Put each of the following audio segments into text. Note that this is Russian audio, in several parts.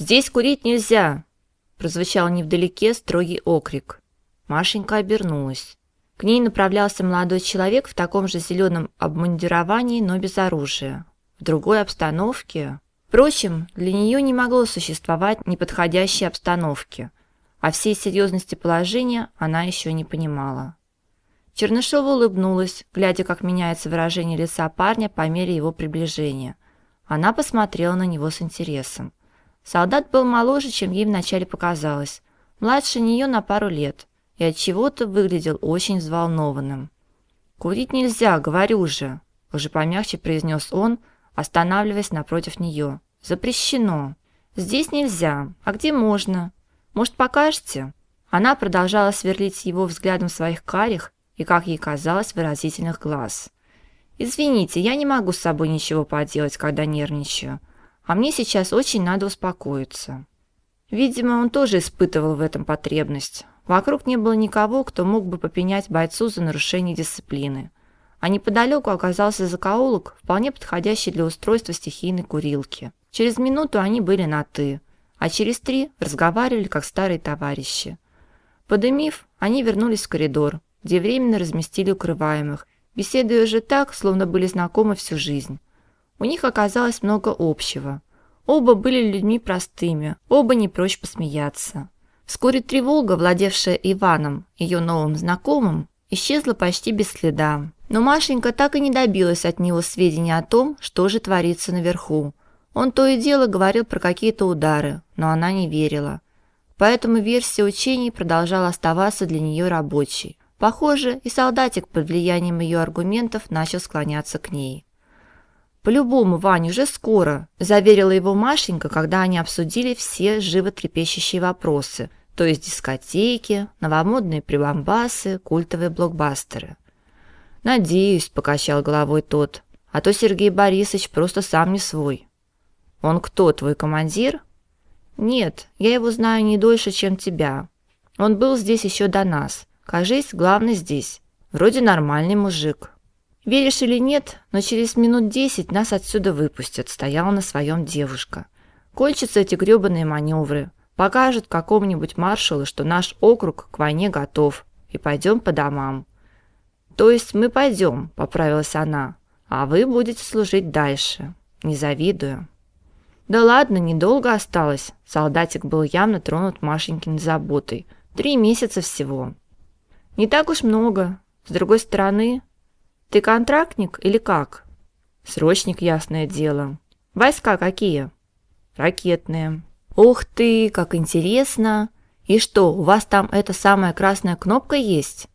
Здесь курить нельзя!» Прозвучал невдалеке строгий окрик. Машенька обернулась. К ней направлялся молодой человек в таком же зеленом обмундировании, но без оружия. В другой обстановке... Впрочем, для нее не могло существовать неподходящей обстановки, а всей серьезности положения она еще не понимала. Чернышова улыбнулась, глядя, как меняется выражение лица парня по мере его приближения. Она посмотрела на него с интересом. Солдат был моложе, чем ей вначале показалось, младше нее на пару лет, и от чего-то выглядел очень взволнованным. Курить нельзя, говорю же, уже помягче произнес он, останавливаясь напротив нее. Запрещено. Здесь нельзя. А где можно? Может, покажете? Она продолжала сверлить его взглядом своих карих и, как ей казалось, выразительных глаз. Извините, я не могу с собой ничего поделать, когда нервничаю. А мне сейчас очень надо успокоиться. Видимо, он тоже испытывал в этом потребность. Вокруг не было никого, кто мог бы попенять бойцу за нарушение дисциплины. А неподалеку оказался закоулок, вполне подходящий для устройства стихийной курилки. Через минуту они были на «ты», а через три разговаривали как старые товарищи. Подымив, они вернулись в коридор, где временно разместили укрываемых, беседуя же так, словно были знакомы всю жизнь. У них оказалось много общего. Оба были людьми простыми, оба не прочь посмеяться. Вскоре тревога, владевшая Иваном, ее новым знакомым, исчезла почти без следа. Но Машенька так и не добилась от него сведений о том, что же творится наверху. Он то и дело говорил про какие-то удары, но она не верила. Поэтому версия учений продолжала оставаться для нее рабочей. Похоже, и солдатик под влиянием ее аргументов начал склоняться к ней. По-любому, Вань, уже скоро, заверила его Машенька, когда они обсудили все животрепещущие вопросы, то есть дискотеки, новомодные прибамбасы, культовые блокбастеры. Надеюсь, покачал головой тот. А то Сергей Борисович просто сам не свой. Он кто, твой командир? Нет, я его знаю не дольше, чем тебя. Он был здесь еще до нас. Кажись, главный здесь. Вроде нормальный мужик. Веришь или нет, но через минут десять нас отсюда выпустят, стояла на своем девушка. Кончатся эти грёбаные маневры. Покажут какому-нибудь маршалу, что наш округ к войне готов, и пойдем по домам. То есть мы пойдем, поправилась она, а вы будете служить дальше. Не завидую. Да ладно, недолго осталось. Солдатик был явно тронут Машенькиной заботой. Три месяца всего. Не так уж много. С другой стороны, ты контрактник или как? Срочник, ясное дело. Войска какие? Ракетные. Ух ты, как интересно. И что, у вас там эта самая красная кнопка есть?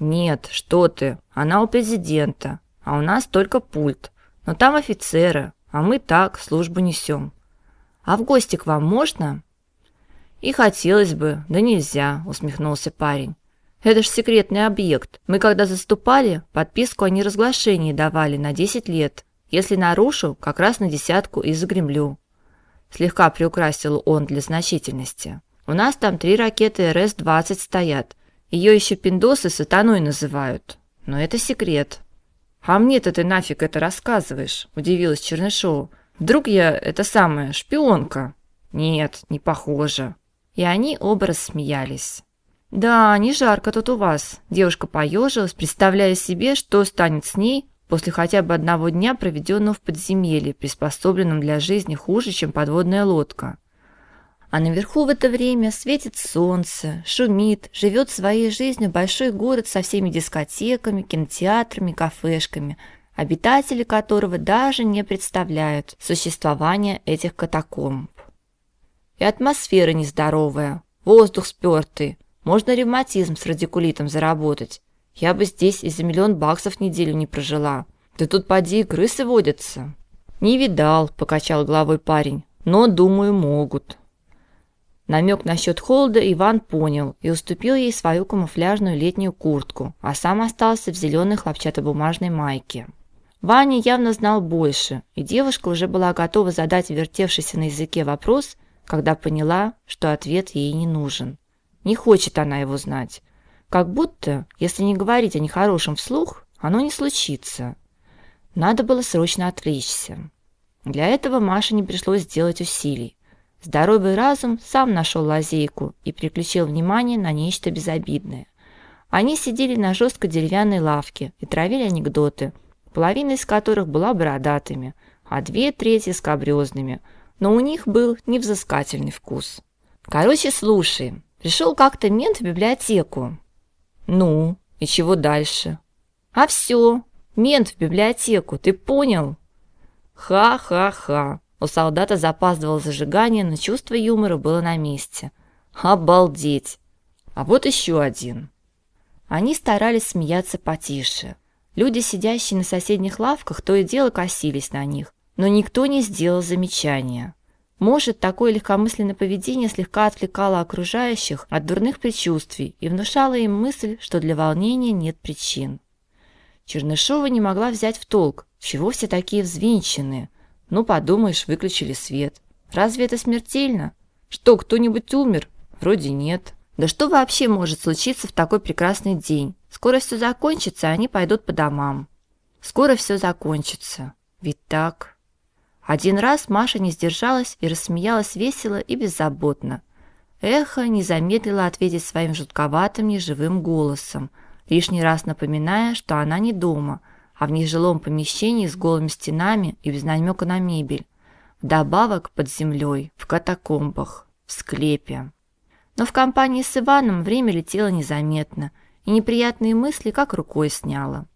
Нет, что ты? Она у президента, а у нас только пульт. Но там офицеры, а мы так службу несем. А в гости к вам можно? И хотелось бы, да нельзя, усмехнулся парень. Это ж секретный объект. Мы когда заступали, подписку о неразглашении давали на 10 лет. Если нарушу, как раз на десятку и загремлю. Слегка приукрасил он для значительности. У нас там три ракеты РС-20 стоят. Ее еще пиндосы сатаной называют. Но это секрет. А мне-то ты нафиг это рассказываешь? Удивилась Чернышова. Вдруг я это самая шпионка? Нет, не похоже. И они оба рассмеялись. Да, не жарко тут у вас. Девушка поежилась, представляя себе, что станет с ней после хотя бы одного дня, проведенного в подземелье, приспособленном для жизни хуже, чем подводная лодка. А наверху в это время светит солнце, шумит, живет своей жизнью большой город со всеми дискотеками, кинотеатрами, кафешками, обитатели которого даже не представляют существования этих катакомб. И атмосфера нездоровая, воздух спёртый, можно ревматизм с радикулитом заработать. Я бы здесь и за миллион баксов неделю не прожила. Да тут поди и крысы водятся. Не видал, покачал головой парень. Но, думаю, могут. Намек насчет холода Иван понял и уступил ей свою камуфляжную летнюю куртку, а сам остался в зеленой хлопчатобумажной майке. Ваня явно знал больше, и девушка уже была готова задать вертевшийся на языке вопрос, когда поняла, что ответ ей не нужен. Не хочет она его знать. Как будто, если не говорить о нехорошем вслух, оно не случится. Надо было срочно отвлечься. Для этого Маше не пришлось делать усилий. Здоровый разум сам нашел лазейку и переключил внимание на нечто безобидное. Они сидели на жесткой деревянной лавке и травили анекдоты, половина из которых была бородатыми, а две трети скабрезными, но у них был невзыскательный вкус. Короче, слушай, пришел как-то мент в библиотеку. Ну, и чего дальше? А все, мент в библиотеку, ты понял? Ха-ха-ха. У солдата запаздывало зажигание, но чувство юмора было на месте. Обалдеть. А вот еще один. Они старались смеяться потише. Люди, сидящие на соседних лавках, то и дело косились на них, но никто не сделал замечания. Может, такое легкомысленное поведение слегка отвлекало окружающих от дурных предчувствий и внушало им мысль, что для волнения нет причин. Чернышова не могла взять в толк, чего все такие взвинченные. Ну, подумаешь, выключили свет. Разве это смертельно? Что, кто-нибудь умер? Вроде нет. Да что вообще может случиться в такой прекрасный день? Скоро все закончится, они пойдут по домам. Скоро все закончится. Ведь так. Один раз Маша не сдержалась и рассмеялась весело и беззаботно. Эхо не замедлило ответить своим жутковатым неживым голосом, лишний раз напоминая, что она не дома, а в нежилом помещении с голыми стенами и без намека на мебель. Вдобавок под землей, в катакомбах, в склепе. Но в компании с Иваном время летело незаметно, и неприятные мысли как рукой сняло.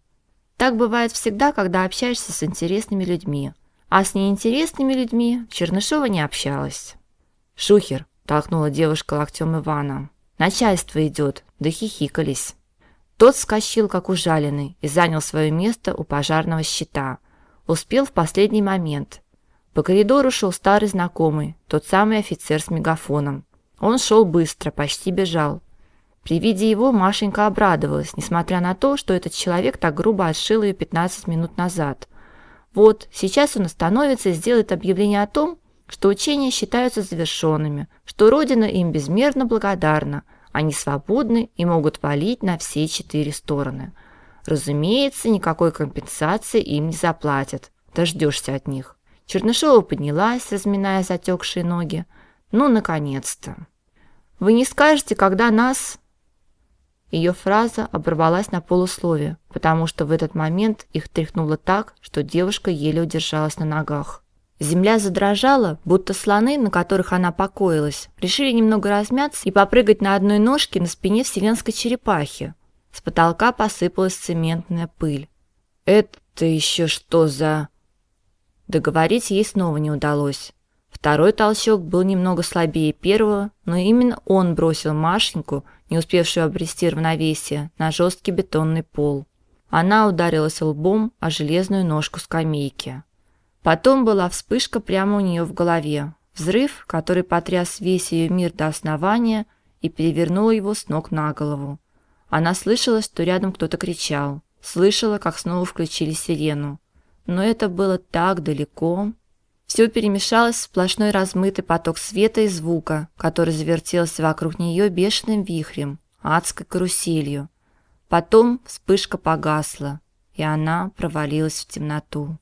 Так бывает всегда, когда общаешься с интересными людьми, а с неинтересными людьми Чернышова не общалась. «Шухер!» – толкнула девушка локтем Ивана. «Начальство идет!» – да хихикались. Тот вскочил, как ужаленный, и занял свое место у пожарного щита. Успел в последний момент. По коридору шел старый знакомый, тот самый офицер с мегафоном. Он шел быстро, почти бежал. При виде его Машенька обрадовалась, несмотря на то, что этот человек так грубо отшил ее 15 минут назад. Вот, сейчас он остановится и сделает объявление о том, что учения считаются завершенными, что Родина им безмерно благодарна, они свободны и могут валить на все четыре стороны. Разумеется, никакой компенсации им не заплатят. Дождешься от них. Чернышова поднялась, разминая затекшие ноги. Ну, наконец-то. Вы не скажете, когда нас Ее фраза оборвалась на полуслове, потому что в этот момент их тряхнуло так, что девушка еле удержалась на ногах. Земля задрожала, будто слоны, на которых она покоилась, решили немного размяться и попрыгать на одной ножке на спине вселенской черепахи. С потолка посыпалась цементная пыль. Это еще что за Договорить ей снова не удалось. Второй толчок был немного слабее первого, но именно он бросил Машеньку, не успевшую обрести равновесие, на жесткий бетонный пол. Она ударилась лбом о железную ножку скамейки. Потом была вспышка прямо у нее в голове. Взрыв, который потряс весь ее мир до основания и перевернул его с ног на голову. Она слышала, что рядом кто-то кричал. Слышала, как снова включили сирену. Но это было так далеко. Все перемешалось в сплошной размытый поток света и звука, который завертелся вокруг нее бешеным вихрем, адской каруселью. Потом вспышка погасла, и она провалилась в темноту.